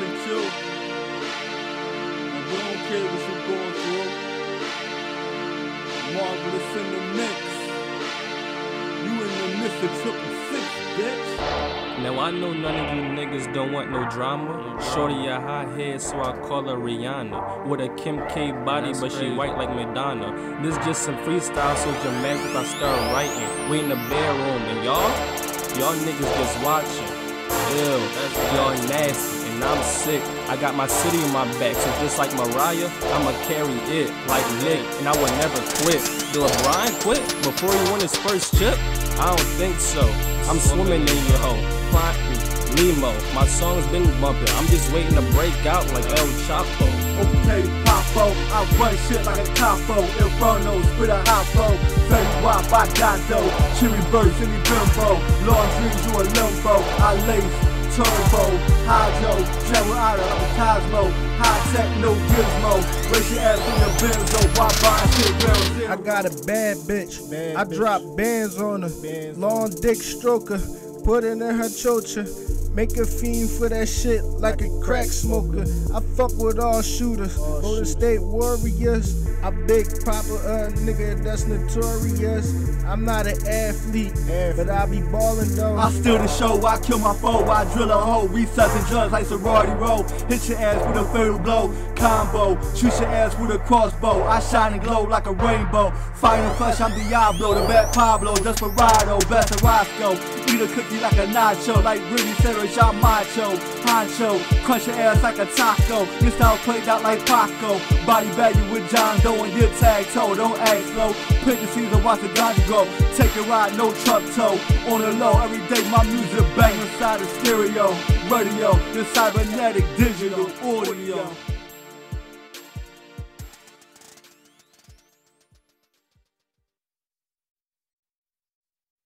and chill. And we don't care what you're going through. Marvelous in the mix. You in the midst of triple six, bitch. Now I know none of you niggas don't want no drama. Shorty a hot head, so I call her Rihanna. With a Kim K body, but she white like Madonna. This just some freestyle, so dramatic I start writing. We in the bedroom, and y'all, y'all niggas just watching. Ew, y'all nasty, and I'm sick. I got my city in my back, so just like Mariah, I'ma carry it like Nick, and I will never quit. Did LeBron quit before he won his first chip? I don't think so. I'm swimming in your hoe. Find Nemo. My song's been bumping. I'm just waiting to break out like El Chapo. Okay, Popo, I run shit like a capo. Inferno, spit a flow. Fetty Wap, I got dough. Cherry burst, any bimbo. Long dreams, you a limbo. I lace, turbo, hydro. Cosmo. High tech, no gizmo. Raise your ass in your benzo. Why buy shit round zero? I got a bad bitch. Bad I bitch. drop bands on her. Bands on Long dick stroker. Put it in her chocha. Make a fiend for that shit like a crack smoker. I fuck with all shooters. Golden State Warriors. I big a nigga that's notorious. I'm not an athlete, but I be ballin' though. I steal the show, I kill my foe, I drill a hole, We resuscitate drugs like sorority roll. Hit your ass with a fatal blow, combo. Shoot your ass with a crossbow. I shine and glow like a rainbow. And flesh, I'm Diablo, the bad Pablo, Desperado, best Roscoe. Eat a cookie like a nacho, like Rudy Cero, shot macho. Honcho, crush your ass like a taco. Your style played out like Paco. Body you with John Doe and get tag toe. Don't act slow. Pick the season, watch the ganja grow. Take a ride, no truck tow. On the low, every day my music bang inside the stereo. Radio, the cybernetic digital audio.